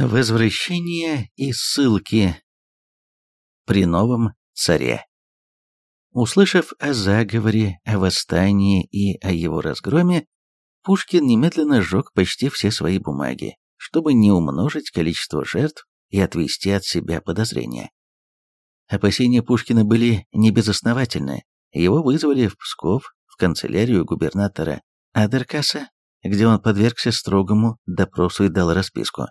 Возвращение и ссылки при новом царе. Услышав о заговоре, о восстании и о его разгроме, Пушкин немедленно сжег почти все свои бумаги, чтобы не умножить количество жертв и отвести от себя подозрения. Опасения Пушкина были небезосновательны. Его вызвали в Псков, в канцелярию губернатора Адеркаса, где он подвергся строгому допросу и дал расписку.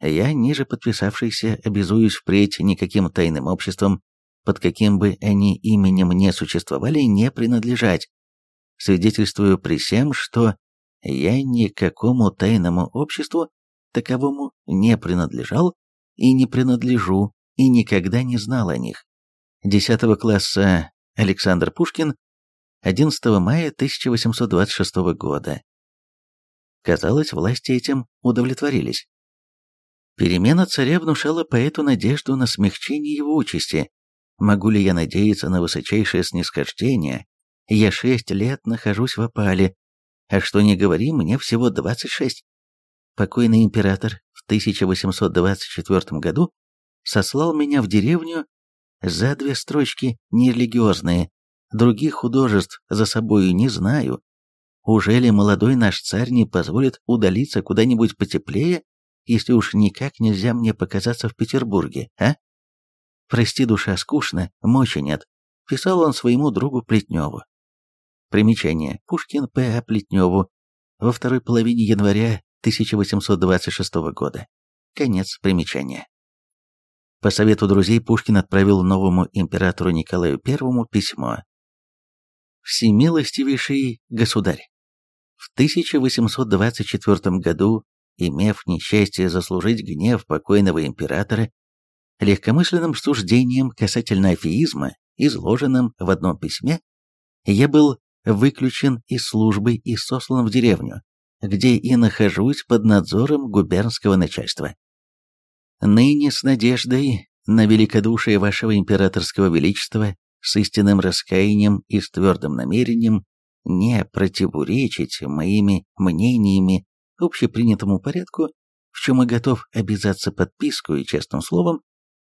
Я, ниже подписавшийся, обязуюсь впредь никаким тайным обществом, под каким бы они именем не существовали, не принадлежать. Свидетельствую при всем, что я никакому тайному обществу таковому не принадлежал и не принадлежу, и никогда не знал о них. 10 класса Александр Пушкин, 11 мая 1826 года. Казалось, власти этим удовлетворились. Перемена царя внушала поэту надежду на смягчение его участи. Могу ли я надеяться на высочайшее снисхождение? Я шесть лет нахожусь в опале, а что не говори, мне всего 26. Покойный император в 1824 году сослал меня в деревню за две строчки нерелигиозные, других художеств за собою не знаю. Уже ли молодой наш царь не позволит удалиться куда-нибудь потеплее если уж никак нельзя мне показаться в Петербурге, а? Прости, душа, скучно, мочи нет, писал он своему другу Плетневу. Примечание. Пушкин П.А. Плетневу. Во второй половине января 1826 года. Конец примечания. По совету друзей Пушкин отправил новому императору Николаю I письмо. «Всемилостивейший государь, в 1824 году имев несчастье заслужить гнев покойного императора, легкомысленным суждением касательно афеизма, изложенным в одном письме, я был выключен из службы и сослан в деревню, где и нахожусь под надзором губернского начальства. Ныне с надеждой на великодушие вашего императорского величества, с истинным раскаянием и с твердым намерением не противоречить моими мнениями общепринятому порядку, в чем и готов обязаться подписку и честным словом,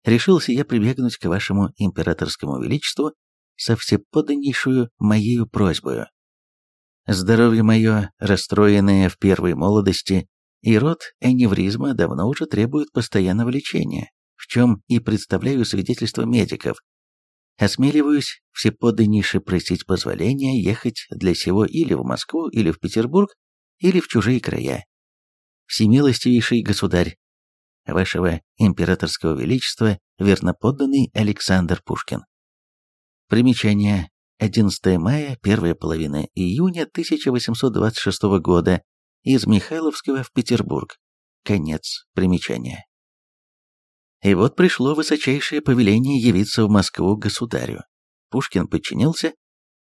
решился я прибегнуть к вашему императорскому величеству со всеподданнейшую моею просьбою. Здоровье мое, расстроенное в первой молодости, и род аневризма давно уже требует постоянного лечения, в чем и представляю свидетельство медиков. Осмеливаюсь всеподданнейше просить позволения ехать для сего или в Москву, или в Петербург, или в чужие края. Всемилостивейший государь, вашего императорского величества, верноподданный Александр Пушкин. Примечание. 11 мая, первая половина июня 1826 года. Из Михайловского в Петербург. Конец примечания. И вот пришло высочайшее повеление явиться в Москву государю. Пушкин подчинился,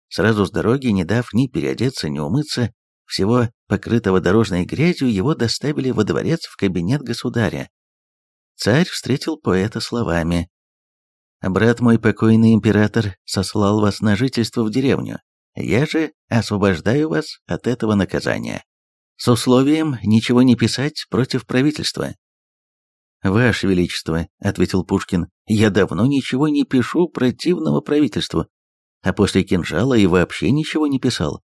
сразу с дороги, не дав ни переодеться, ни умыться, всего покрытого дорожной грязью, его доставили во дворец в кабинет государя. Царь встретил поэта словами «Брат мой покойный император сослал вас на жительство в деревню. Я же освобождаю вас от этого наказания. С условием ничего не писать против правительства». «Ваше Величество», — ответил Пушкин, — «я давно ничего не пишу противного правительству, а после кинжала и вообще ничего не писал.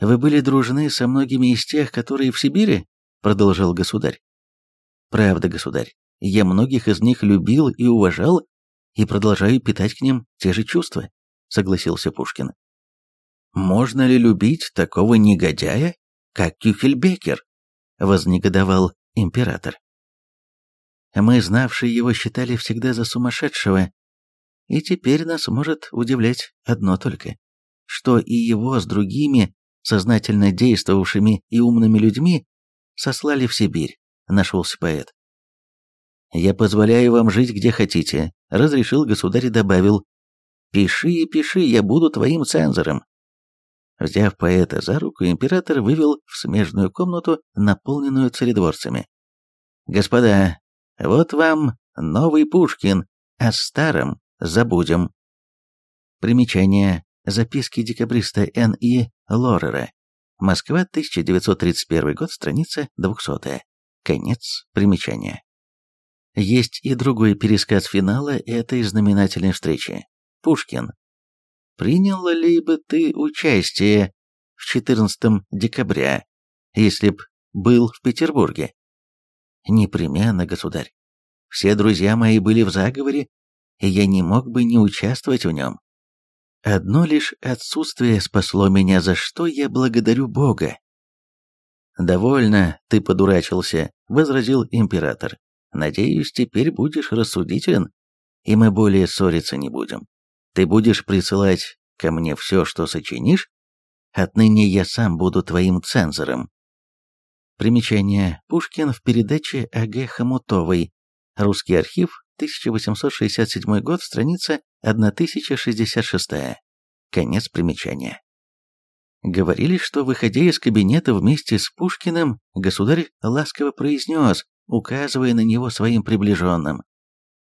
Вы были дружны со многими из тех, которые в Сибири?» — продолжал государь. «Правда, государь, я многих из них любил и уважал, и продолжаю питать к ним те же чувства», — согласился Пушкин. «Можно ли любить такого негодяя, как Кюхельбекер?» — вознегодовал император. Мы, знавшие его, считали всегда за сумасшедшего, и теперь нас может удивлять одно только, что и его с другими сознательно действовавшими и умными людьми, сослали в Сибирь, нашелся поэт. «Я позволяю вам жить где хотите», — разрешил государь и добавил. «Пиши и пиши, я буду твоим цензором». Взяв поэта за руку, император вывел в смежную комнату, наполненную царедворцами. «Господа, вот вам новый Пушкин, о старом забудем». Примечание. Записки декабриста Н.И. Лорера. Москва, 1931 год, страница 200. Конец примечания. Есть и другой пересказ финала этой знаменательной встречи. Пушкин. «Принял ли бы ты участие в 14 декабря, если б был в Петербурге?» «Непременно, государь. Все друзья мои были в заговоре, и я не мог бы не участвовать в нем. Одно лишь отсутствие спасло меня, за что я благодарю Бога. «Довольно, ты подурачился», — возразил император. «Надеюсь, теперь будешь рассудителен, и мы более ссориться не будем. Ты будешь присылать ко мне все, что сочинишь? Отныне я сам буду твоим цензором». Примечание. Пушкин в передаче А.Г. Хомутовой. Русский архив, 1867 год, страница 1066. Конец примечания. Говорили, что, выходя из кабинета вместе с Пушкиным, государь ласково произнес, указывая на него своим приближенным.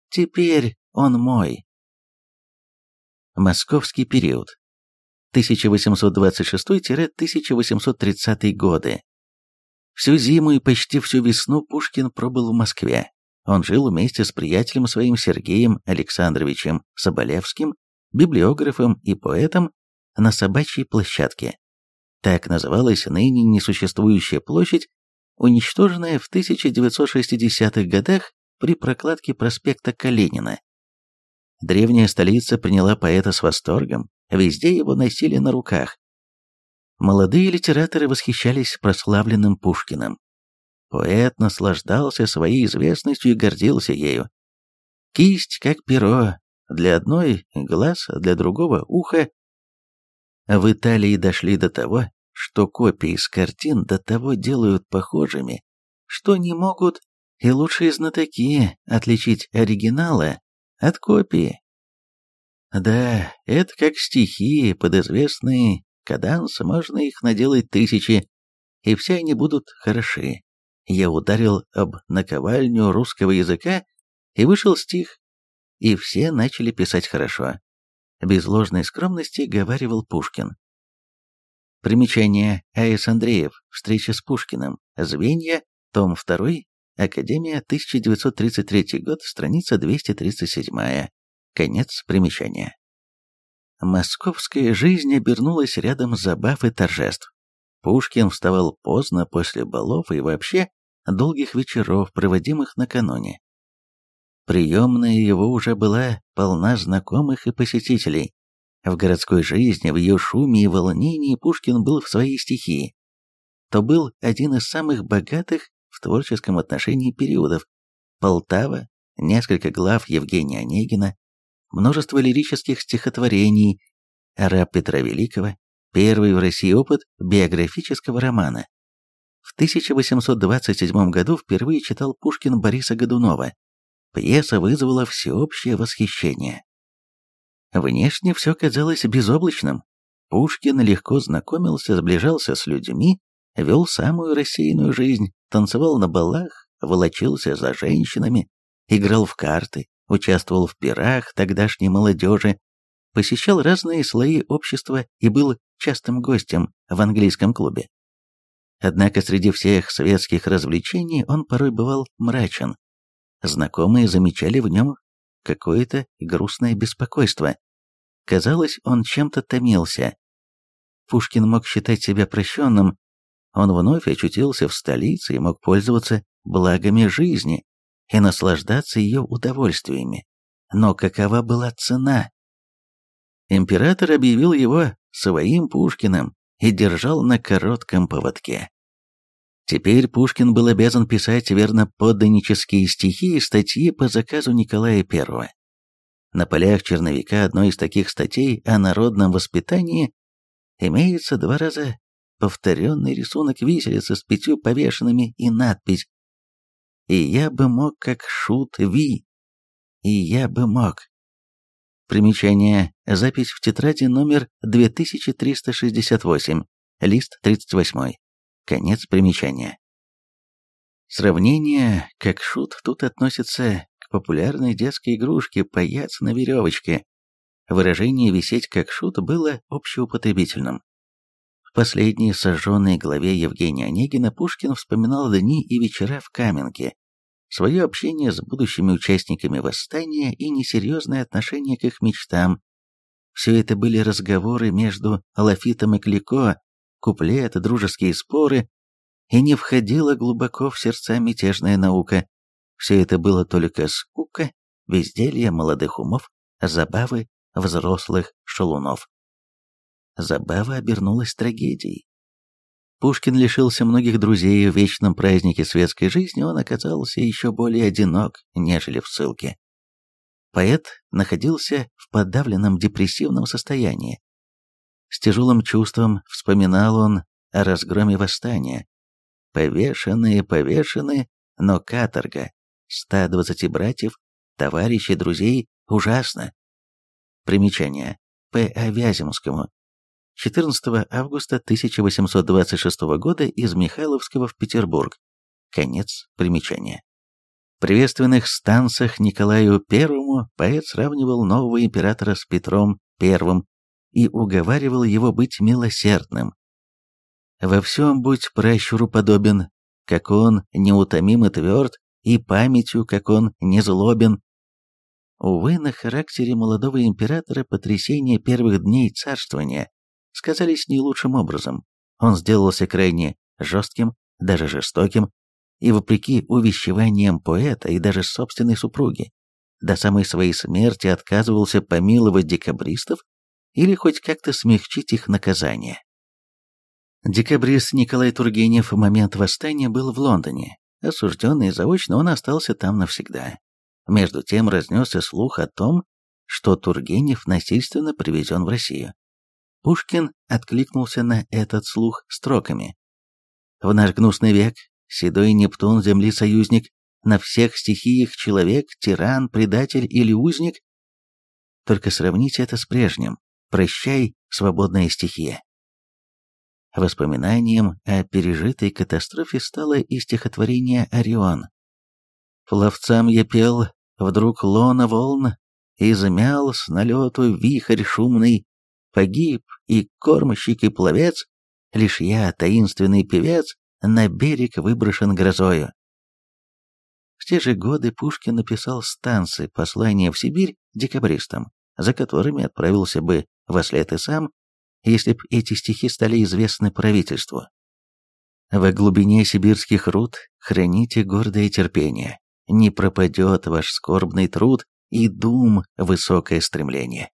«Теперь он мой». Московский период. 1826-1830 годы. Всю зиму и почти всю весну Пушкин пробыл в Москве. Он жил вместе с приятелем своим Сергеем Александровичем Соболевским, библиографом и поэтом, на собачьей площадке. Так называлась ныне несуществующая площадь, уничтоженная в 1960-х годах при прокладке проспекта Калинина. Древняя столица приняла поэта с восторгом, везде его носили на руках. Молодые литераторы восхищались прославленным Пушкиным. Поэт наслаждался своей известностью и гордился ею. Кисть, как перо, для одной глаз, для другого ухо, в Италии дошли до того, что копии с картин до того делают похожими, что не могут и лучшие знатоки отличить оригинала от копии. Да, это как стихи под известные кадансы, можно их наделать тысячи, и все они будут хороши. Я ударил об наковальню русского языка, и вышел стих, и все начали писать хорошо без ложной скромности говаривал Пушкин. Примечание. А.С. Андреев. Встреча с Пушкиным. Звенья. Том 2. Академия. 1933 год. Страница 237. Конец примечания. Московская жизнь обернулась рядом забав и торжеств. Пушкин вставал поздно после балов и вообще долгих вечеров, проводимых накануне. Приемная его уже была полна знакомых и посетителей. В городской жизни, в ее шуме и волнении Пушкин был в своей стихии. То был один из самых богатых в творческом отношении периодов. Полтава, несколько глав Евгения Онегина, множество лирических стихотворений, раб Петра Великого, первый в России опыт биографического романа. В 1827 году впервые читал Пушкин Бориса Годунова, Пьеса вызвала всеобщее восхищение. Внешне все казалось безоблачным. Пушкин легко знакомился, сближался с людьми, вел самую рассеянную жизнь, танцевал на балах, волочился за женщинами, играл в карты, участвовал в пирах тогдашней молодежи, посещал разные слои общества и был частым гостем в английском клубе. Однако среди всех светских развлечений он порой бывал мрачен, Знакомые замечали в нем какое-то грустное беспокойство. Казалось, он чем-то томился. Пушкин мог считать себя прощенным. Он вновь очутился в столице и мог пользоваться благами жизни и наслаждаться ее удовольствиями. Но какова была цена? Император объявил его своим Пушкиным и держал на коротком поводке. Теперь Пушкин был обязан писать верноподданнические стихи и статьи по заказу Николая I. На полях черновика одной из таких статей о народном воспитании имеется два раза повторенный рисунок виселицы с пятью повешенными и надпись «И я бы мог, как шут Ви». «И я бы мог». Примечание. Запись в тетради номер 2368, лист 38. Конец примечания. Сравнение, как шут, тут относится к популярной детской игрушке «Паяц на веревочке». Выражение «висеть как шут» было общеупотребительным. последней сожженной главе Евгения Онегина Пушкин вспоминал дни и вечера в Каменке, свое общение с будущими участниками восстания и несерьезное отношение к их мечтам. Все это были разговоры между Лафитом и Клико, куплеты, дружеские споры, и не входила глубоко в сердца мятежная наука. Все это было только скука, безделье молодых умов, забавы взрослых шалунов. Забава обернулась трагедией. Пушкин лишился многих друзей в вечном празднике светской жизни, он оказался еще более одинок, нежели в ссылке. Поэт находился в подавленном депрессивном состоянии. С тяжелым чувством вспоминал он о разгроме восстания. Повешенные, повешены, но каторга, 120 братьев, товарищей, друзей, ужасно. Примечание. П. А. Вяземскому. 14 августа 1826 года из Михайловского в Петербург. Конец примечания. В приветственных станциях Николаю I поэт сравнивал нового императора с Петром I и уговаривал его быть милосердным. «Во всем будь пращуру подобен, как он неутомим и тверд, и памятью, как он не злобен, Увы, на характере молодого императора потрясения первых дней царствования сказались не лучшим образом. Он сделался крайне жестким, даже жестоким, и вопреки увещеваниям поэта и даже собственной супруги, до самой своей смерти отказывался помиловать декабристов или хоть как-то смягчить их наказание. Декабрист Николай Тургенев в момент восстания был в Лондоне. Осужденный заочно он остался там навсегда. Между тем разнесся слух о том, что Тургенев насильственно привезен в Россию. Пушкин откликнулся на этот слух строками. «В наш гнусный век седой Нептун, земли союзник, на всех стихиях человек, тиран, предатель или узник. Только сравните это с прежним. Прощай, свободная стихия». Воспоминанием о пережитой катастрофе стало и стихотворение «Орион». Пловцам я пел, Вдруг лона волн измял с налету вихрь шумный, Погиб и кормщик, и пловец, Лишь я, таинственный певец, На берег выброшен грозою. В те же годы Пушкин написал станцы послания в Сибирь декабристам, за которыми отправился бы во след и сам, если б эти стихи стали известны правительству. Во глубине сибирских руд храните гордое терпение, не пропадет ваш скорбный труд и дум высокое стремление.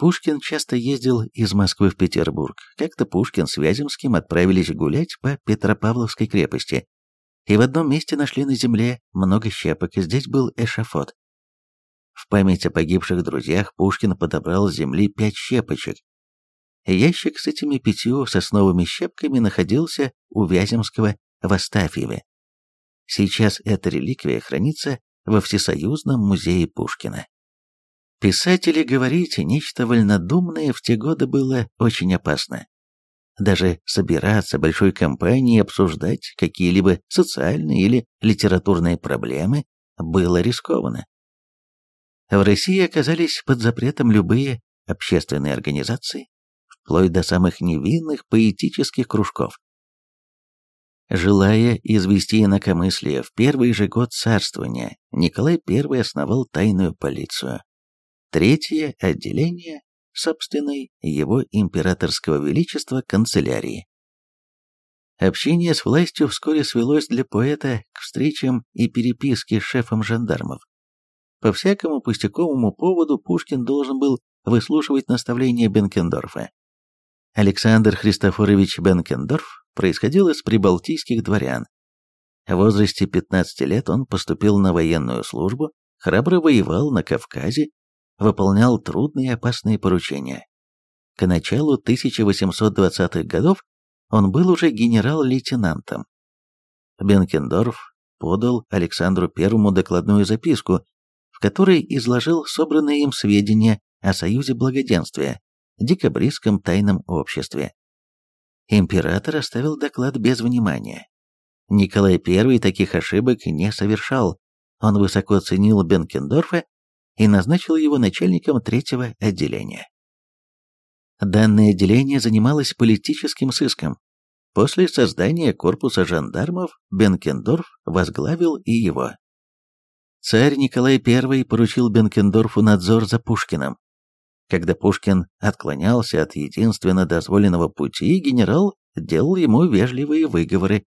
Пушкин часто ездил из Москвы в Петербург. Как-то Пушкин с Вяземским отправились гулять по Петропавловской крепости. И в одном месте нашли на земле много щепок, и здесь был эшафот. В память о погибших друзьях Пушкин подобрал с земли пять щепочек. Ящик с этими пятью сосновыми щепками находился у Вяземского в Астафьеве. Сейчас эта реликвия хранится во Всесоюзном музее Пушкина. Писатели говорить нечто вольнодумное в те годы было очень опасно. Даже собираться большой компанией и обсуждать какие-либо социальные или литературные проблемы было рискованно. В России оказались под запретом любые общественные организации, вплоть до самых невинных поэтических кружков. Желая извести инакомыслие, в первый же год царствования Николай I основал тайную полицию. Третье отделение собственной его императорского величества канцелярии. Общение с властью вскоре свелось для поэта к встречам и переписке с шефом жандармов. По всякому пустяковому поводу Пушкин должен был выслушивать наставления Бенкендорфа. Александр Христофорович Бенкендорф происходил из прибалтийских дворян. В возрасте 15 лет он поступил на военную службу, храбро воевал на Кавказе, выполнял трудные и опасные поручения. К началу 1820-х годов он был уже генерал-лейтенантом. Бенкендорф подал Александру Первому докладную записку, в которой изложил собранные им сведения о Союзе Благоденствия, декабристском тайном обществе. Император оставил доклад без внимания. Николай I таких ошибок не совершал. Он высоко ценил Бенкендорфа и назначил его начальником третьего отделения. Данное отделение занималось политическим сыском. После создания корпуса жандармов Бенкендорф возглавил и его. Царь Николай I поручил Бенкендорфу надзор за Пушкиным. Когда Пушкин отклонялся от единственно дозволенного пути, генерал делал ему вежливые выговоры.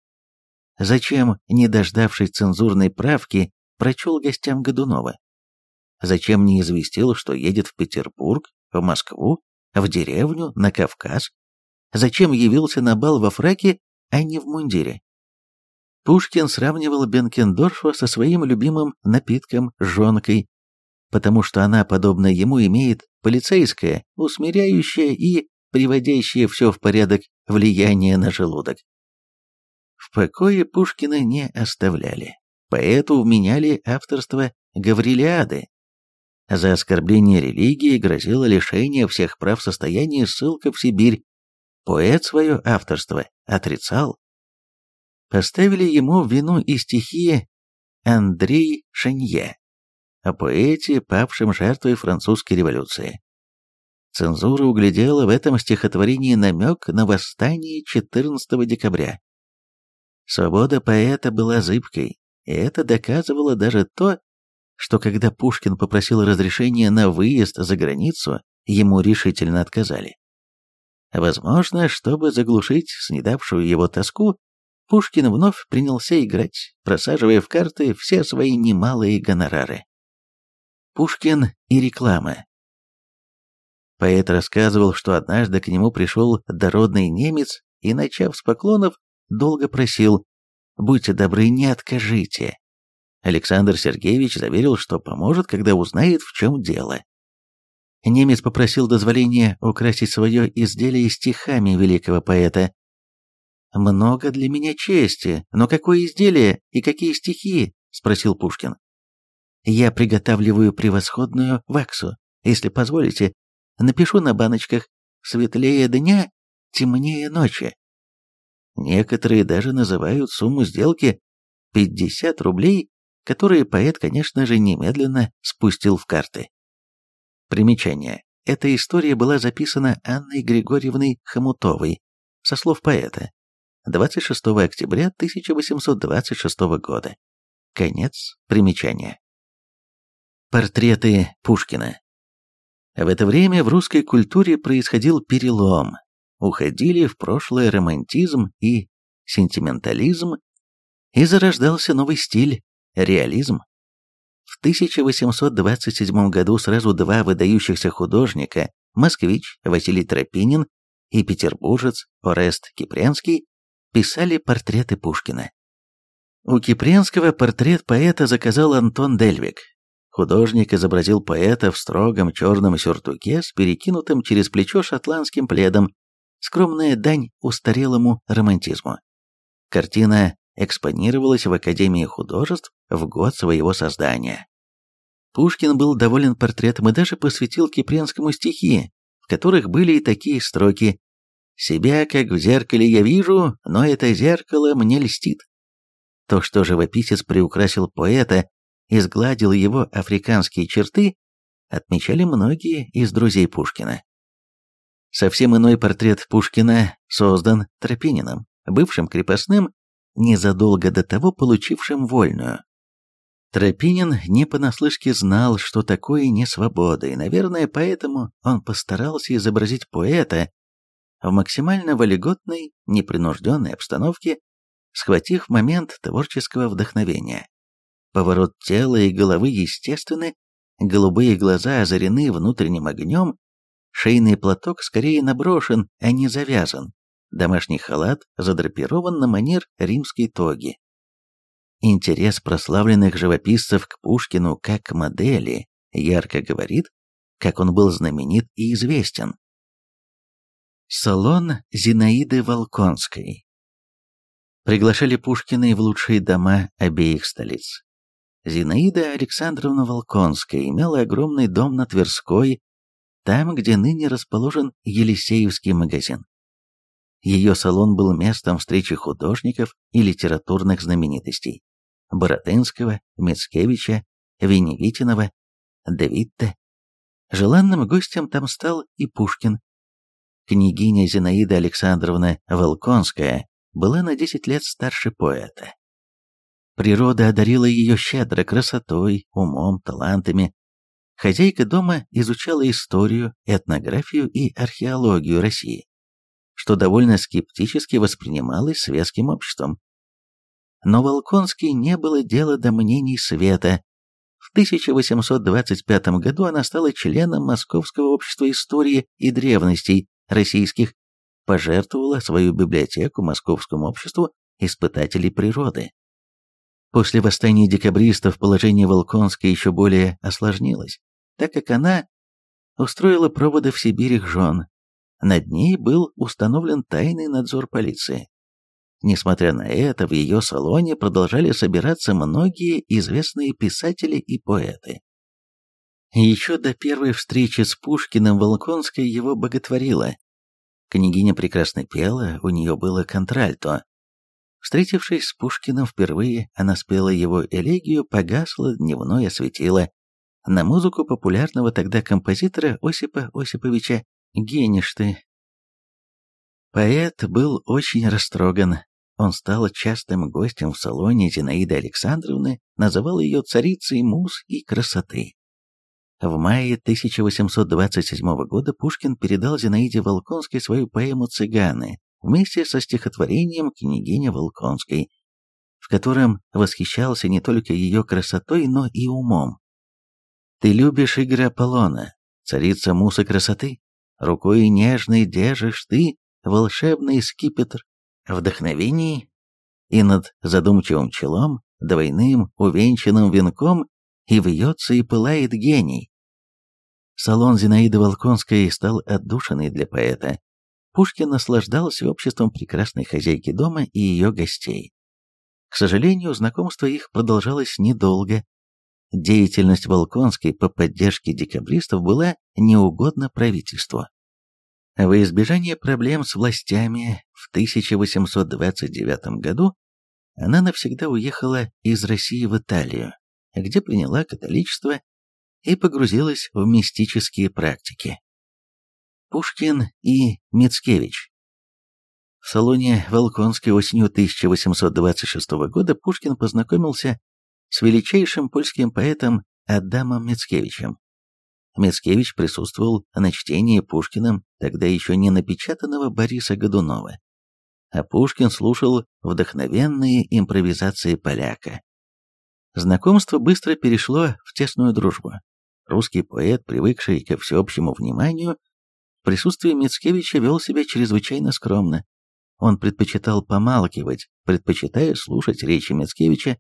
Зачем, не дождавшись цензурной правки, прочел гостям Годунова? Зачем не известил, что едет в Петербург, в Москву, в деревню, на Кавказ? Зачем явился на бал во фраке, а не в мундире? Пушкин сравнивал Бенкендорфа со своим любимым напитком жонкой, потому что она, подобно ему, имеет полицейское, усмиряющее и приводящее все в порядок влияние на желудок. В покое Пушкина не оставляли. Поэту вменяли авторство Гаврилиады. За оскорбление религии грозило лишение всех прав состояния ссылка в Сибирь. Поэт свое авторство отрицал поставили ему вину и стихи Андрей Шанье о поэте, павшем жертвой французской революции. Цензура углядела в этом стихотворении намек на восстание 14 декабря. Свобода поэта была зыбкой, и это доказывало даже то, что когда Пушкин попросил разрешения на выезд за границу, ему решительно отказали. Возможно, чтобы заглушить снедавшую его тоску, Пушкин вновь принялся играть, просаживая в карты все свои немалые гонорары. Пушкин и реклама. Поэт рассказывал, что однажды к нему пришел дородный немец и, начав с поклонов, долго просил «Будьте добры, не откажите». Александр Сергеевич заверил, что поможет, когда узнает, в чем дело. Немец попросил дозволения украсить свое изделие стихами великого поэта, «Много для меня чести, но какое изделие и какие стихи?» – спросил Пушкин. «Я приготавливаю превосходную ваксу. Если позволите, напишу на баночках «Светлее дня, темнее ночи». Некоторые даже называют сумму сделки 50 рублей, которые поэт, конечно же, немедленно спустил в карты. Примечание. Эта история была записана Анной Григорьевной Хомутовой, со слов поэта, 26 октября 1826 года. Конец примечания. Портреты Пушкина. В это время в русской культуре происходил перелом. Уходили в прошлое романтизм и сентиментализм, и зарождался новый стиль – реализм. В 1827 году сразу два выдающихся художника – москвич Василий Тропинин и петербуржец Орест Кипренский писали портреты Пушкина. У Кипренского портрет поэта заказал Антон Дельвик. Художник изобразил поэта в строгом черном сюртуке с перекинутым через плечо шотландским пледом, скромная дань устарелому романтизму. Картина экспонировалась в Академии художеств в год своего создания. Пушкин был доволен портретом и даже посвятил Кипренскому стихи, в которых были и такие строки себя, как в зеркале, я вижу, но это зеркало мне льстит. То, что живописец приукрасил поэта и сгладил его африканские черты, отмечали многие из друзей Пушкина. Совсем иной портрет Пушкина создан Тропининым, бывшим крепостным, незадолго до того получившим вольную. Тропинин не понаслышке знал, что такое не свобода, и, наверное, поэтому он постарался изобразить поэта, в максимально вольготной, непринужденной обстановке, схватив момент творческого вдохновения. Поворот тела и головы естественны, голубые глаза озарены внутренним огнем, шейный платок скорее наброшен, а не завязан, домашний халат задрапирован на манер римской тоги. Интерес прославленных живописцев к Пушкину как к модели ярко говорит, как он был знаменит и известен. Салон Зинаиды Волконской. Приглашали Пушкина и в лучшие дома обеих столиц. Зинаида Александровна Волконская имела огромный дом на Тверской, там, где ныне расположен Елисеевский магазин. Ее салон был местом встречи художников и литературных знаменитостей. Боротынского, Мицкевича, Веневитинова, Давидта. Желанным гостем там стал и Пушкин, княгиня Зинаида Александровна Волконская была на 10 лет старше поэта. Природа одарила ее щедро красотой, умом, талантами. Хозяйка дома изучала историю, этнографию и археологию России, что довольно скептически воспринималось светским обществом. Но Волконский не было дела до мнений света. В 1825 году она стала членом Московского общества истории и древностей российских, пожертвовала свою библиотеку Московскому обществу испытателей природы. После восстания декабристов положение Волконской еще более осложнилось, так как она устроила проводы в Сибирь их жен. Над ней был установлен тайный надзор полиции. Несмотря на это, в ее салоне продолжали собираться многие известные писатели и поэты. Еще до первой встречи с Пушкиным Волконская его боготворила. Княгиня прекрасно пела, у нее было контральто, Встретившись с Пушкиным впервые, она спела его элегию «Погасло дневное светило» на музыку популярного тогда композитора Осипа Осиповича Геништы. Поэт был очень растроган. Он стал частым гостем в салоне Зинаиды Александровны, называл ее царицей муз и красоты. В мае 1827 года Пушкин передал Зинаиде Волконской свою поэму «Цыганы», вместе со стихотворением княгини Волконской, в котором восхищался не только ее красотой, но и умом. «Ты любишь игры Аполлона, царица мусы красоты, рукой нежной держишь ты волшебный скипетр вдохновений, и над задумчивым челом, двойным увенчанным венком, и вьется и пылает гений». Салон Зинаиды Волконской стал отдушиной для поэта, Пушкин наслаждался обществом прекрасной хозяйки дома и ее гостей. К сожалению, знакомство их продолжалось недолго. Деятельность Волконской по поддержке декабристов была неугодна правительству. Во избежание проблем с властями в 1829 году она навсегда уехала из России в Италию, где приняла католичество и погрузилась в мистические практики. Пушкин и Мицкевич. В салоне Волконской осенью 1826 года Пушкин познакомился с величайшим польским поэтом Адамом Мицкевичем. Мицкевич присутствовал на чтении Пушкиным тогда еще не напечатанного Бориса Годунова, а Пушкин слушал вдохновенные импровизации поляка. Знакомство быстро перешло в тесную дружбу. Русский поэт, привыкший ко всеобщему вниманию, присутствии Мицкевича вел себя чрезвычайно скромно. Он предпочитал помалкивать, предпочитая слушать речи Мицкевича,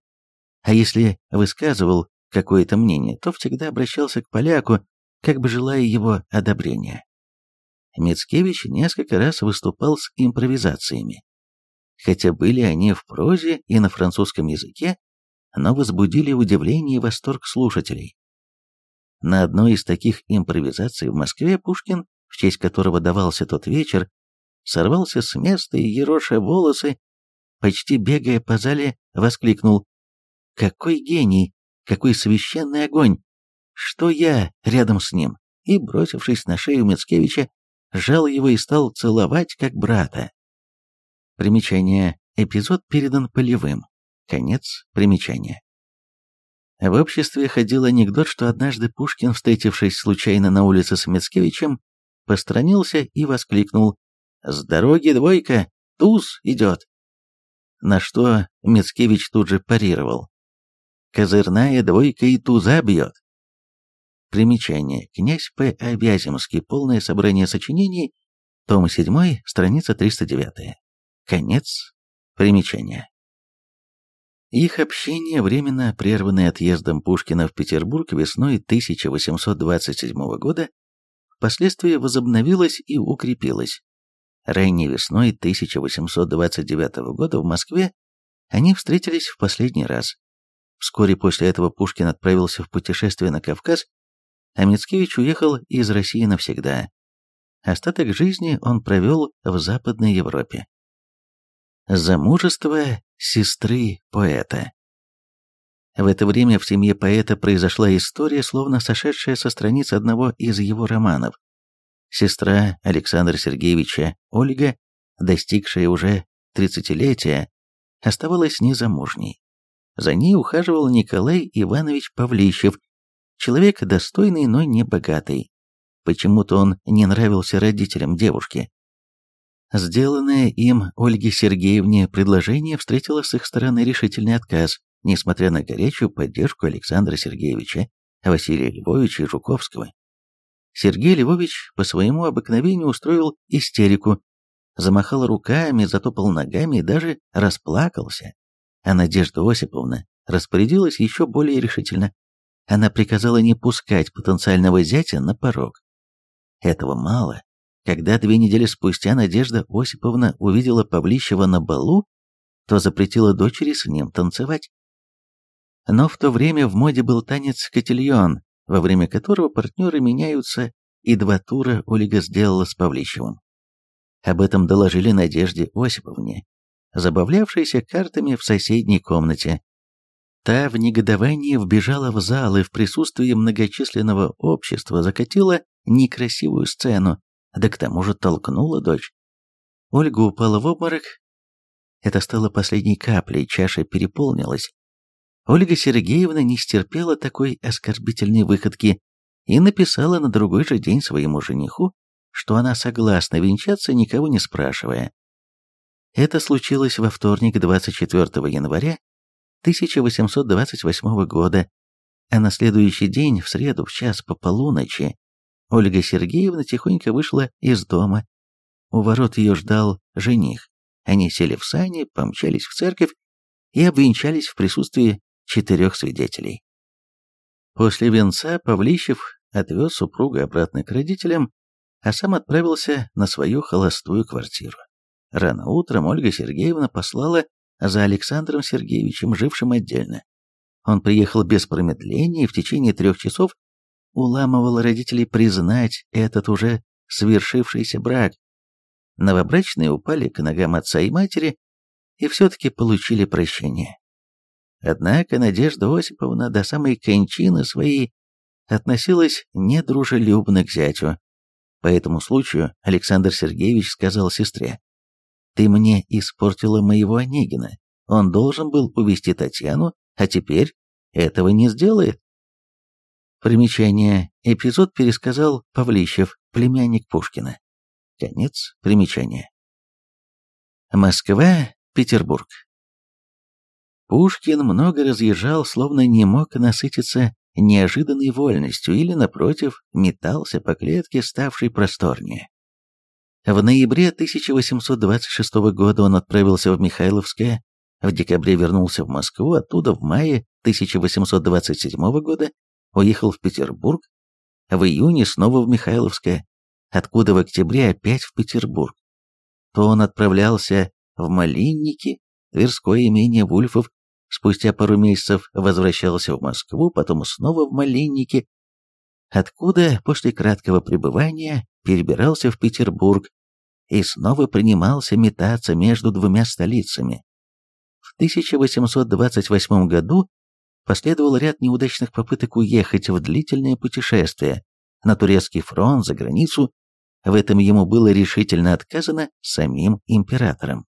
а если высказывал какое-то мнение, то всегда обращался к поляку, как бы желая его одобрения. Мицкевич несколько раз выступал с импровизациями. Хотя были они в прозе и на французском языке, но возбудили удивление и восторг слушателей. На одной из таких импровизаций в Москве Пушкин в честь которого давался тот вечер, сорвался с места и, ероша волосы, почти бегая по зале, воскликнул «Какой гений! Какой священный огонь! Что я рядом с ним?» и, бросившись на шею Мицкевича, сжал его и стал целовать как брата. Примечание. Эпизод передан полевым. Конец примечания. В обществе ходил анекдот, что однажды Пушкин, встретившись случайно на улице с Мицкевичем, посторонился и воскликнул «С дороги двойка! Туз идет!» На что Мицкевич тут же парировал «Козырная двойка и туза бьет!» Примечание. Князь П. Вяземский. Полное собрание сочинений. Том 7. Страница 309. Конец примечания. Их общение, временно прерванное отъездом Пушкина в Петербург весной 1827 года, впоследствии возобновилась и укрепилась. Ранней весной 1829 года в Москве они встретились в последний раз. Вскоре после этого Пушкин отправился в путешествие на Кавказ, а Мицкевич уехал из России навсегда. Остаток жизни он провел в Западной Европе. Замужество сестры поэта в это время в семье поэта произошла история, словно сошедшая со страниц одного из его романов. Сестра Александра Сергеевича, Ольга, достигшая уже тридцатилетия, оставалась незамужней. За ней ухаживал Николай Иванович Павлищев, человек достойный, но не богатый. Почему-то он не нравился родителям девушки. Сделанное им Ольге Сергеевне предложение встретило с их стороны решительный отказ, несмотря на горячую поддержку Александра Сергеевича, Василия Львовича и Жуковского. Сергей Львович по своему обыкновению устроил истерику, замахал руками, затопал ногами и даже расплакался. А Надежда Осиповна распорядилась еще более решительно. Она приказала не пускать потенциального зятя на порог. Этого мало. Когда две недели спустя Надежда Осиповна увидела Павлищева на балу, то запретила дочери с ним танцевать. Но в то время в моде был танец «Котильон», во время которого партнеры меняются, и два тура Ольга сделала с Павлищевым. Об этом доложили Надежде Осиповне, забавлявшейся картами в соседней комнате. Та в негодовании вбежала в зал и в присутствии многочисленного общества закатила некрасивую сцену, да к тому же толкнула дочь. Ольга упала в обморок. Это стало последней каплей, чаша переполнилась. Ольга Сергеевна не стерпела такой оскорбительной выходки и написала на другой же день своему жениху, что она согласна венчаться, никого не спрашивая. Это случилось во вторник 24 января 1828 года, а на следующий день, в среду, в час по полуночи, Ольга Сергеевна тихонько вышла из дома. У ворот ее ждал жених. Они сели в сани, помчались в церковь и обвенчались в присутствии четырех свидетелей. После венца Павлищев отвез супругу обратно к родителям, а сам отправился на свою холостую квартиру. Рано утром Ольга Сергеевна послала за Александром Сергеевичем, жившим отдельно. Он приехал без промедления и в течение трех часов уламывал родителей признать этот уже свершившийся брак. Новобрачные упали к ногам отца и матери и все-таки получили прощение. Однако Надежда Осиповна до самой кончины своей относилась недружелюбно к зятю. По этому случаю Александр Сергеевич сказал сестре, «Ты мне испортила моего Онегина. Он должен был увести Татьяну, а теперь этого не сделает». Примечание. Эпизод пересказал Павлищев, племянник Пушкина. Конец примечания. Москва, Петербург. Пушкин много разъезжал, словно не мог насытиться неожиданной вольностью или, напротив, метался по клетке, ставшей просторнее. В ноябре 1826 года он отправился в Михайловское, в декабре вернулся в Москву, оттуда в мае 1827 года уехал в Петербург, в июне снова в Михайловское, откуда в октябре опять в Петербург. То он отправлялся в Малинники, Тверское имение Вульфов, Спустя пару месяцев возвращался в Москву, потом снова в Малинники, откуда после краткого пребывания перебирался в Петербург и снова принимался метаться между двумя столицами. В 1828 году последовал ряд неудачных попыток уехать в длительное путешествие на турецкий фронт за границу, в этом ему было решительно отказано самим императором.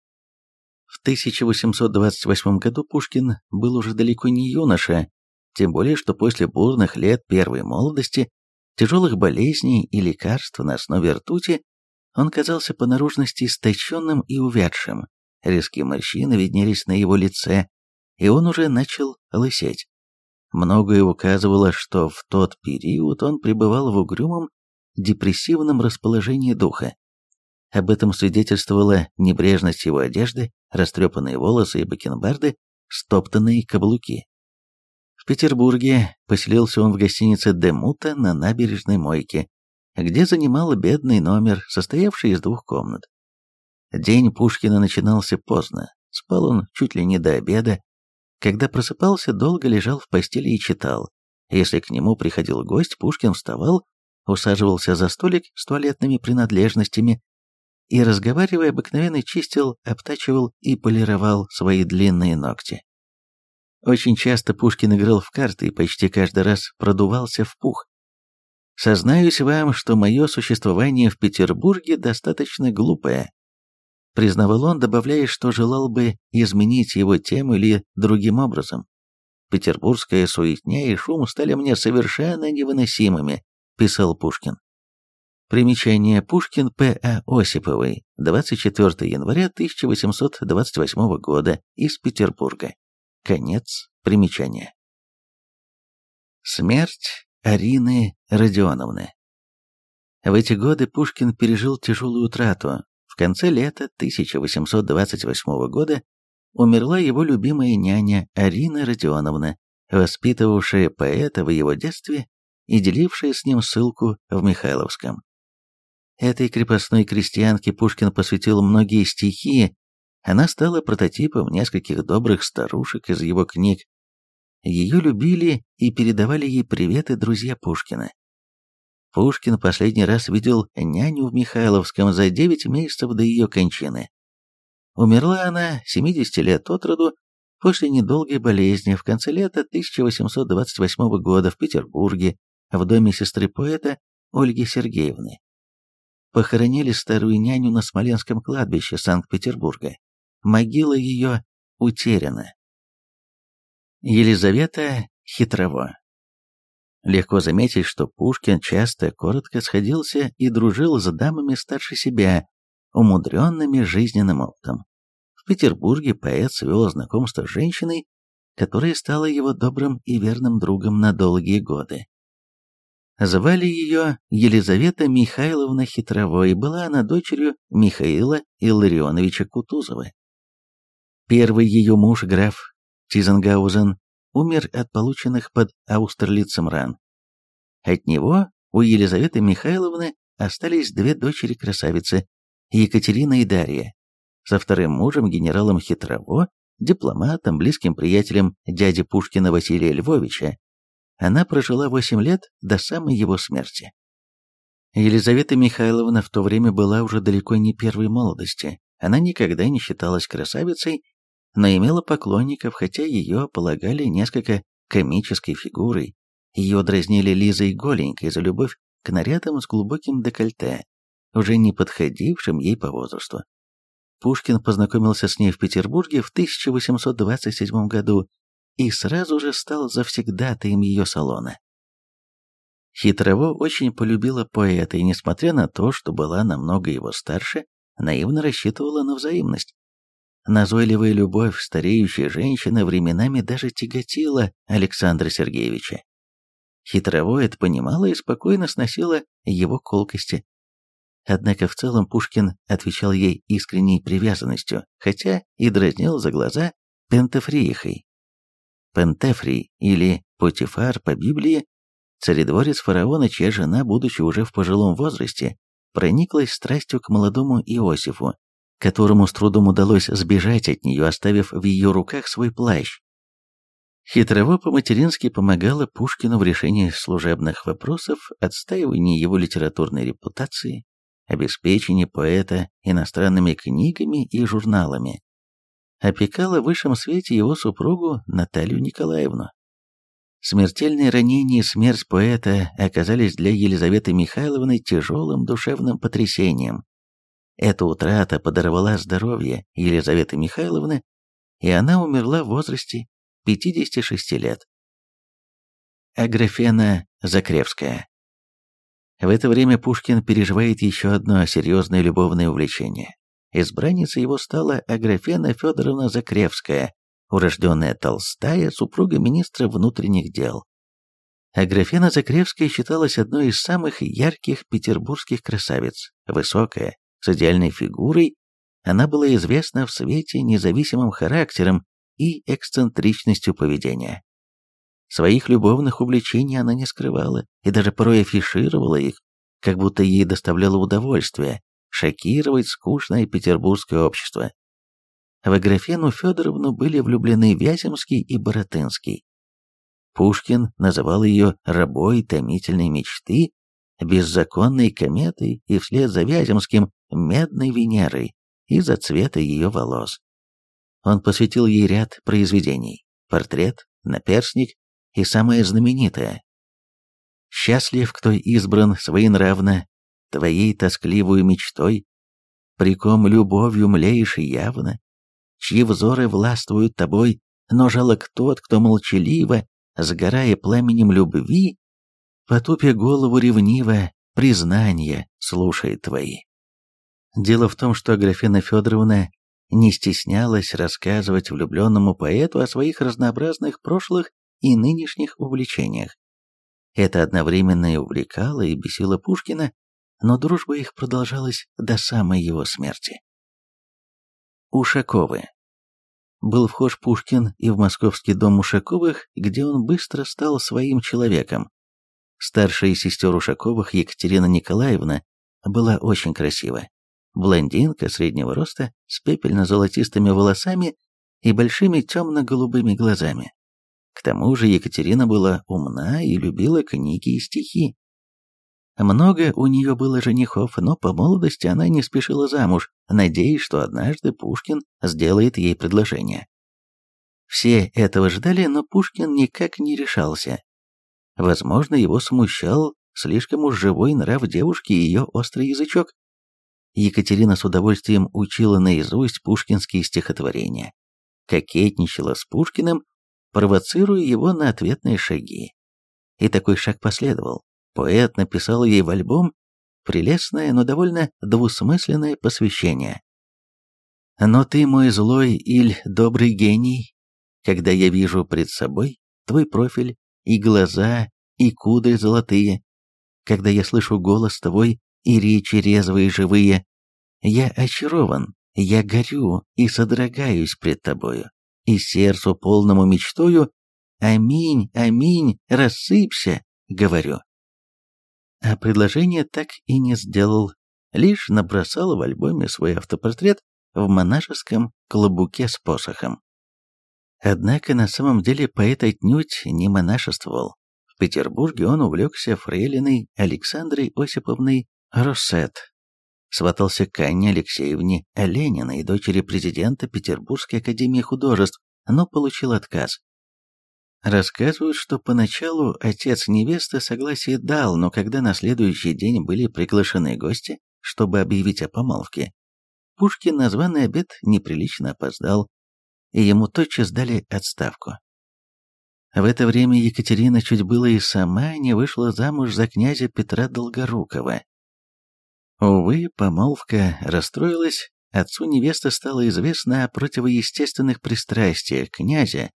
В 1828 году Пушкин был уже далеко не юноша, тем более что после бурных лет первой молодости, тяжелых болезней и лекарств на основе ртути, он казался по наружности истощенным и увядшим, резкие морщины виднелись на его лице, и он уже начал лысеть. Многое указывало, что в тот период он пребывал в угрюмом, депрессивном расположении духа. Об этом свидетельствовала небрежность его одежды, растрепанные волосы и бакенбарды, стоптанные каблуки. В Петербурге поселился он в гостинице «Демута» на набережной Мойке, где занимал бедный номер, состоявший из двух комнат. День Пушкина начинался поздно, спал он чуть ли не до обеда. Когда просыпался, долго лежал в постели и читал. Если к нему приходил гость, Пушкин вставал, усаживался за столик с туалетными принадлежностями и, разговаривая, обыкновенно чистил, обтачивал и полировал свои длинные ногти. Очень часто Пушкин играл в карты и почти каждый раз продувался в пух. Сознаюсь вам, что мое существование в Петербурге достаточно глупое. Признавал он, добавляя, что желал бы изменить его тем или другим образом. Петербургская суетня и шум стали мне совершенно невыносимыми, писал Пушкин. Примечание Пушкин П.А. Осиповой, 24 января 1828 года, из Петербурга. Конец примечания. Смерть Арины Родионовны. В эти годы Пушкин пережил тяжелую утрату. В конце лета 1828 года умерла его любимая няня Арина Родионовна, воспитывавшая поэта в его детстве и делившая с ним ссылку в Михайловском. Этой крепостной крестьянке Пушкин посвятил многие стихи, она стала прототипом нескольких добрых старушек из его книг ее любили и передавали ей приветы друзья Пушкина. Пушкин последний раз видел няню в Михайловском за 9 месяцев до ее кончины. Умерла она 70 лет от роду после недолгой болезни в конце лета 1828 года в Петербурге в доме сестры поэта Ольги Сергеевны. Похоронили старую няню на Смоленском кладбище Санкт-Петербурга. Могила ее утеряна. Елизавета Хитрово. Легко заметить, что Пушкин часто коротко сходился и дружил с дамами старше себя, умудренными жизненным опытом. В Петербурге поэт свел знакомство с женщиной, которая стала его добрым и верным другом на долгие годы. Звали ее Елизавета Михайловна Хитрово, и была она дочерью Михаила Илларионовича Кутузова. Первый ее муж, граф Тизенгаузен умер от полученных под Аустерлицем ран. От него у Елизаветы Михайловны остались две дочери-красавицы, Екатерина и Дарья. Со вторым мужем, генералом Хитрово, дипломатом, близким приятелем дяди Пушкина Василия Львовича, она прожила 8 лет до самой его смерти. Елизавета Михайловна в то время была уже далеко не первой молодости. Она никогда не считалась красавицей но имела поклонников, хотя ее полагали несколько комической фигурой. Ее дразнили Лизой голенькой за любовь к нарядам с глубоким декольте, уже не подходившим ей по возрасту. Пушкин познакомился с ней в Петербурге в 1827 году и сразу же стал завсегдатаем ее салона. Хитрово очень полюбила поэта и, несмотря на то, что была намного его старше, наивно рассчитывала на взаимность. Назойливая любовь стареющей женщины временами даже тяготила Александра Сергеевича. Хитровоид понимала и спокойно сносила его колкости. Однако в целом Пушкин отвечал ей искренней привязанностью, хотя и дразнил за глаза Пентефриихой. Пентефрий или Потифар по Библии – царедворец фараона, чья жена, будучи уже в пожилом возрасте, прониклась страстью к молодому Иосифу, которому с трудом удалось сбежать от нее, оставив в ее руках свой плащ. Хитрово по-матерински помогала Пушкину в решении служебных вопросов, отстаивании его литературной репутации, обеспечении поэта иностранными книгами и журналами. Опекала в высшем свете его супругу Наталью Николаевну. Смертельные ранения и смерть поэта оказались для Елизаветы Михайловны тяжелым душевным потрясением, эта утрата подорвала здоровье Елизаветы Михайловны, и она умерла в возрасте 56 лет. Аграфена Закревская В это время Пушкин переживает еще одно серьезное любовное увлечение. Избранницей его стала Аграфена Федоровна Закревская, урожденная Толстая, супруга министра внутренних дел. Аграфена Закревская считалась одной из самых ярких петербургских красавиц, высокая, с идеальной фигурой, она была известна в свете независимым характером и эксцентричностью поведения. Своих любовных увлечений она не скрывала и даже порой афишировала их, как будто ей доставляло удовольствие шокировать скучное петербургское общество. В Аграфену Федоровну были влюблены Вяземский и Боротынский. Пушкин называл ее «рабой томительной мечты», беззаконной кометой и вслед за Вяземским медной Венерой из-за цвета ее волос. Он посвятил ей ряд произведений – портрет, наперсник и самое знаменитое Счастлив, кто избран своенравно, твоей тоскливую мечтой, при ком любовью млеешь явно, чьи взоры властвуют тобой, но жалок тот, кто молчаливо, сгорая пламенем любви, потупя голову ревниво, признания слушает твои. Дело в том, что Аграфена Федоровна не стеснялась рассказывать влюбленному поэту о своих разнообразных прошлых и нынешних увлечениях. Это одновременно и увлекало, и бесило Пушкина, но дружба их продолжалась до самой его смерти. Ушаковы. Был вхож Пушкин и в московский дом Ушаковых, где он быстро стал своим человеком. Старшая сестер Ушаковых, Екатерина Николаевна, была очень красива. Блондинка среднего роста, с пепельно-золотистыми волосами и большими темно-голубыми глазами. К тому же Екатерина была умна и любила книги и стихи. Много у нее было женихов, но по молодости она не спешила замуж, надеясь, что однажды Пушкин сделает ей предложение. Все этого ждали, но Пушкин никак не решался. Возможно, его смущал слишком уж живой нрав девушки и ее острый язычок. Екатерина с удовольствием учила наизусть пушкинские стихотворения, кокетничала с Пушкиным, провоцируя его на ответные шаги. И такой шаг последовал. Поэт написал ей в альбом прелестное, но довольно двусмысленное посвящение. «Но ты мой злой иль добрый гений, когда я вижу пред собой твой профиль и глаза, и кудры золотые, когда я слышу голос твой и речи резвые живые, я очарован, я горю и содрогаюсь пред тобою, и сердцу полному мечтою, аминь, аминь, рассыпься, говорю а предложение так и не сделал, лишь набросал в альбоме свой автопортрет в монашеском клобуке с посохом. Однако на самом деле поэт отнюдь не монашествовал. В Петербурге он увлекся фрейлиной Александрой Осиповной Россет, сватался к Анне Алексеевне Олениной, дочери президента Петербургской академии художеств, но получил отказ. Рассказывают, что поначалу отец невесты согласие дал, но когда на следующий день были приглашены гости, чтобы объявить о помолвке, Пушкин на званый обед неприлично опоздал, и ему тотчас дали отставку. В это время Екатерина чуть было и сама не вышла замуж за князя Петра Долгорукова. Увы, помолвка расстроилась, отцу невесты стало известно о противоестественных пристрастиях князя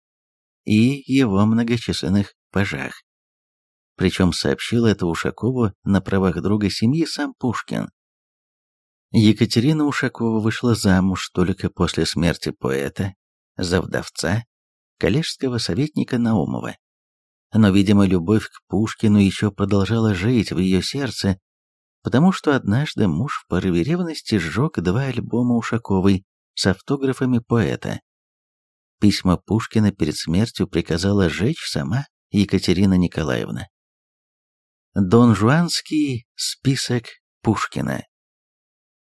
и его многочисленных пажах. Причем сообщил это Ушакову на правах друга семьи сам Пушкин. Екатерина Ушакова вышла замуж только после смерти поэта, за вдовца, коллежского советника Наумова. Но, видимо, любовь к Пушкину еще продолжала жить в ее сердце, потому что однажды муж в порыве ревности сжег два альбома Ушаковой с автографами поэта. Письма Пушкина перед смертью приказала сжечь сама Екатерина Николаевна. Дон Жуанский список Пушкина.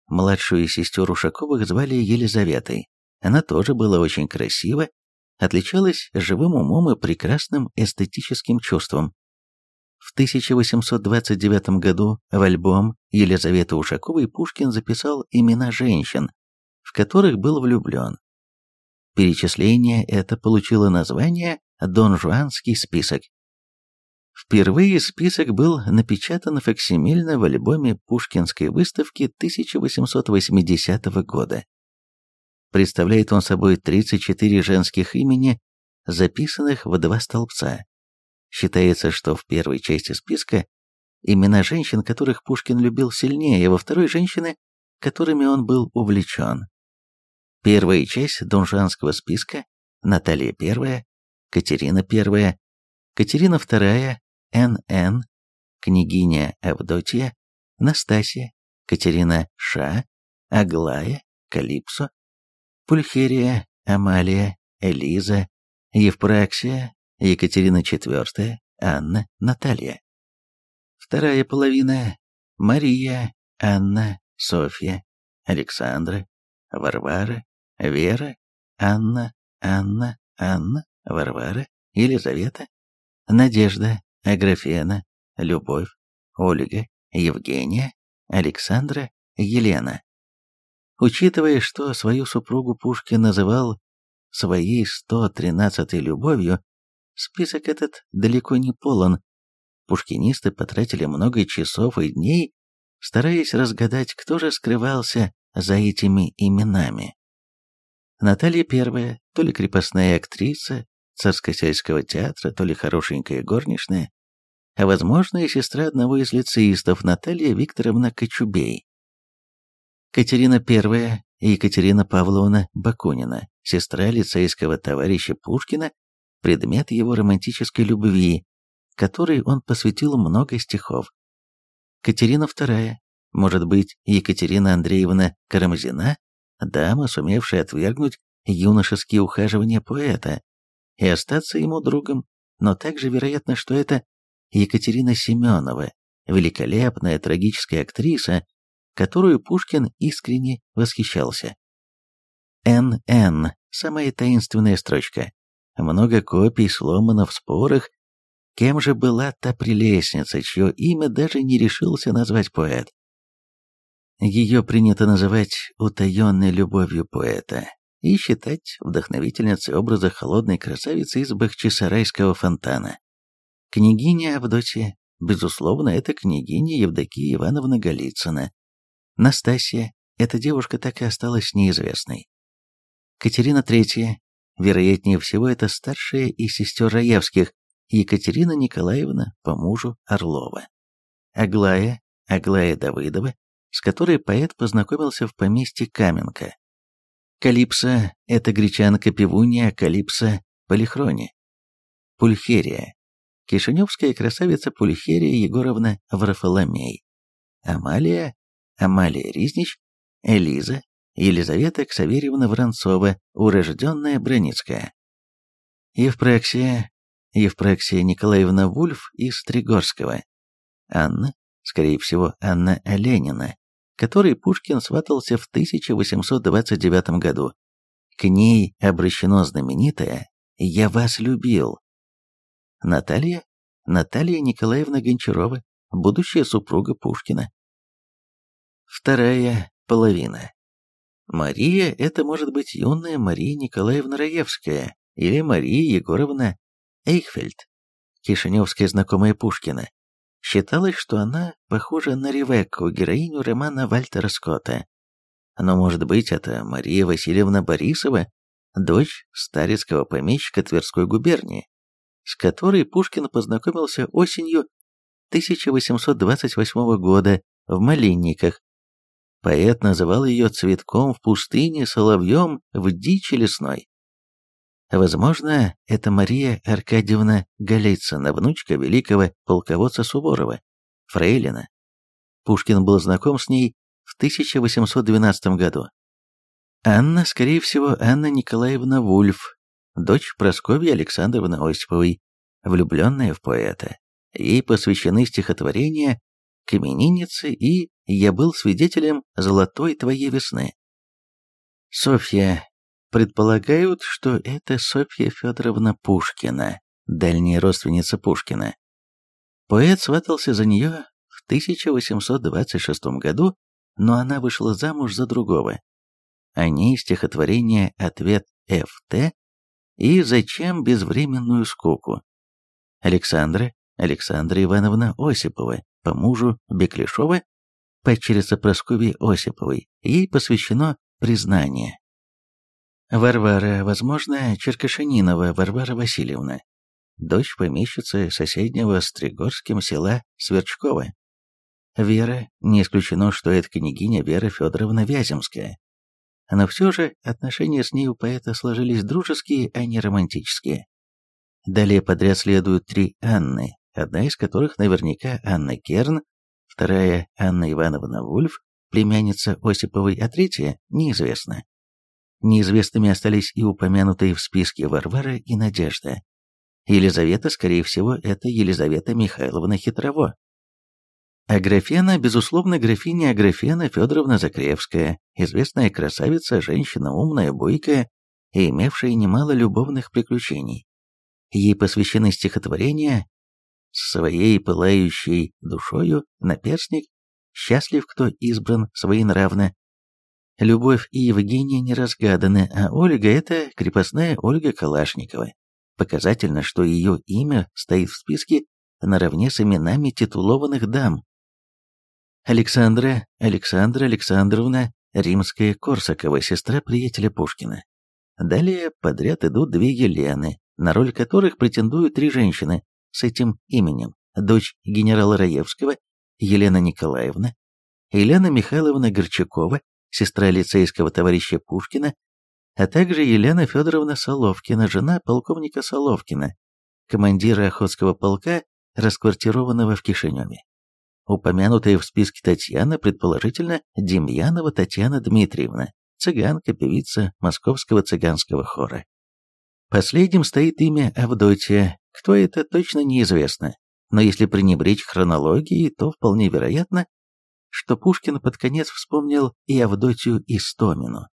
Младшую сестер Ушаковых звали Елизаветой. Она тоже была очень красива, отличалась живым умом и прекрасным эстетическим чувством. В 1829 году в альбом Елизаветы Ушаковой Пушкин записал имена женщин, в которых был влюблен, Перечисление это получило название «Дон Жуанский список». Впервые список был напечатан факсимильно в альбоме Пушкинской выставки 1880 года. Представляет он собой 34 женских имени, записанных в два столбца. Считается, что в первой части списка имена женщин, которых Пушкин любил сильнее, а во второй – женщины, которыми он был увлечен. Первая часть донжанского списка – Наталья I, Катерина I, Катерина II, Н.Н., княгиня Авдотья, Настасья, Катерина Ша, Аглая, Калипсо, Пульхерия, Амалия, Элиза, Евпраксия, Екатерина IV, Анна, Наталья. Вторая половина – Мария, Анна, Софья, Александра, Варвара, Вера, Анна, Анна, Анна, Варвара, Елизавета, Надежда, Аграфена, Любовь, Ольга, Евгения, Александра, Елена. Учитывая, что свою супругу Пушкин называл своей 113-й любовью, список этот далеко не полон. Пушкинисты потратили много часов и дней, стараясь разгадать, кто же скрывался за этими именами. Наталья Первая, то ли крепостная актриса царско-сельского театра, то ли хорошенькая горничная, а возможно и сестра одного из лицеистов Наталья Викторовна Кочубей. Катерина I и Екатерина Павловна Бакунина, сестра лицейского товарища Пушкина, предмет его романтической любви, которой он посвятил много стихов. Катерина II, может быть, Екатерина Андреевна Карамзина, дама, сумевшая отвергнуть юношеские ухаживания поэта и остаться ему другом, но также вероятно, что это Екатерина Семенова, великолепная трагическая актриса, которую Пушкин искренне восхищался. «Н.Н. Самая таинственная строчка. Много копий сломано в спорах. Кем же была та прелестница, чье имя даже не решился назвать поэт? Ее принято называть утаенной любовью поэта и считать вдохновительницей образа холодной красавицы из Бахчисарайского фонтана. Княгиня Авдотья, безусловно, это княгиня Евдокия Ивановна Голицына. Настасья, эта девушка так и осталась неизвестной. Катерина Третья, вероятнее всего, это старшая из сестер Раевских, Екатерина Николаевна по мужу Орлова. Аглая, Аглая Давыдова, с которой поэт познакомился в поместье Каменка. Калипса – это гречанка-певунья Калипса Полихрони. Пульхерия – кишиневская красавица Пульхерия Егоровна Варфоломей. Амалия – Амалия Ризнич, Элиза – Елизавета Ксаверьевна Воронцова, урожденная Броницкая. Евпраксия – Евпраксия Николаевна Вульф из Тригорского. Анна – скорее всего, Анна Оленина, которой Пушкин сватался в 1829 году. К ней обращено знаменитое «Я вас любил». Наталья? Наталья Николаевна Гончарова, будущая супруга Пушкина. Вторая половина. Мария – это может быть юная Мария Николаевна Раевская или Мария Егоровна Эйхфельд, кишиневская знакомая Пушкина. Считалось, что она похожа на Ревекку, героиню романа Вальтера Скотта. Но, может быть, это Мария Васильевна Борисова, дочь старецкого помещика Тверской губернии, с которой Пушкин познакомился осенью 1828 года в Малинниках. Поэт называл ее цветком в пустыне, соловьем в дичи лесной. Возможно, это Мария Аркадьевна Голицына, внучка великого полководца Суворова, Фрейлина. Пушкин был знаком с ней в 1812 году. Анна, скорее всего, Анна Николаевна Вульф, дочь Прасковьи Александровны Осиповой, влюбленная в поэта. Ей посвящены стихотворения к имениннице и «Я был свидетелем золотой твоей весны». Софья Предполагают, что это Софья Федоровна Пушкина, дальняя родственница Пушкина. Поэт сватался за нее в 1826 году, но она вышла замуж за другого. О ней стихотворение «Ответ Ф.Т.» и «Зачем безвременную скуку?» Александра, Александра Ивановна Осипова, по мужу Беклешова, падчерица Прасковьи Осиповой, ей посвящено признание. Варвара, возможно, Черкашининова Варвара Васильевна, дочь помещицы соседнего с Тригорским села Сверчкова. Вера, не исключено, что это княгиня Вера Федоровна Вяземская. Но все же отношения с ней у поэта сложились дружеские, а не романтические. Далее подряд следуют три Анны, одна из которых наверняка Анна Керн, вторая Анна Ивановна Вульф, племянница Осиповой, а третья неизвестна. Неизвестными остались и упомянутые в списке Варвара и Надежда. Елизавета, скорее всего, это Елизавета Михайловна Хитрово. Аграфена, безусловно, графиня Аграфена Федоровна Закревская, известная красавица, женщина умная, бойкая и имевшая немало любовных приключений. Ей посвящены стихотворения своей пылающей душою наперстник, счастлив, кто избран своенравно. Любовь и Евгения не разгаданы, а Ольга — это крепостная Ольга Калашникова. Показательно, что ее имя стоит в списке наравне с именами титулованных дам. Александра, Александра Александровна, римская Корсакова, сестра приятеля Пушкина. Далее подряд идут две Елены, на роль которых претендуют три женщины с этим именем. Дочь генерала Раевского, Елена Николаевна, Елена Михайловна Горчакова, сестра лицейского товарища Пушкина, а также Елена Федоровна Соловкина, жена полковника Соловкина, командира Охотского полка, расквартированного в Кишиневе. Упомянутая в списке Татьяна, предположительно, Демьянова Татьяна Дмитриевна, цыганка, певица Московского цыганского хора. Последним стоит имя Авдотья, кто это точно неизвестно, но если пренебречь хронологией, то вполне вероятно, что Пушкин под конец вспомнил и Авдотью Истомину.